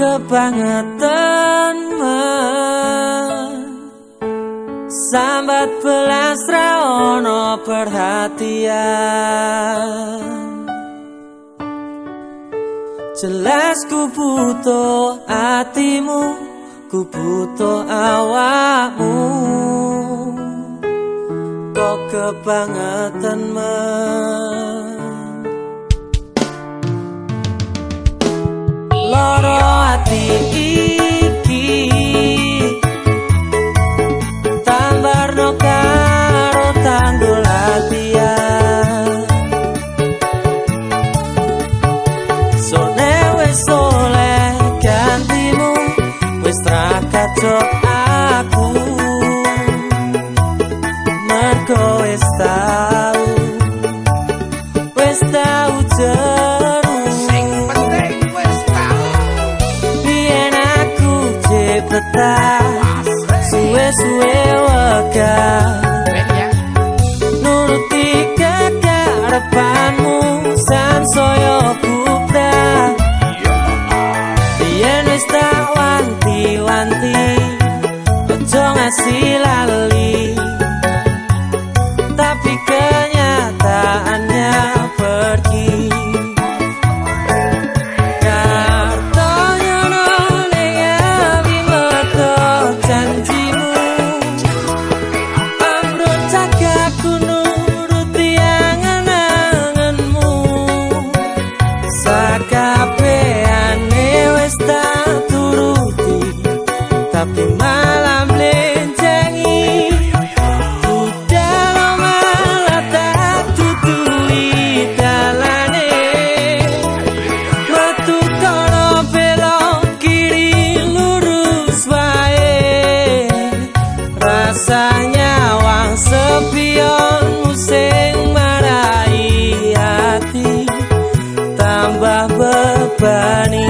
kebangetan Sambat belas raono perhatian. Jelas ku butuh hatimu Ku butuh awakmu. Kok kebangetan men Loro hati ini cepetan Suwe-suwe wegah Nuruti kekarepanmu Sansoyo bubrah Biyen wis tak wanti-wanti Ojo ngasih lali company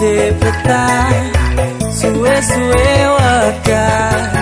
interpretar Sua, sua, eu, a cara.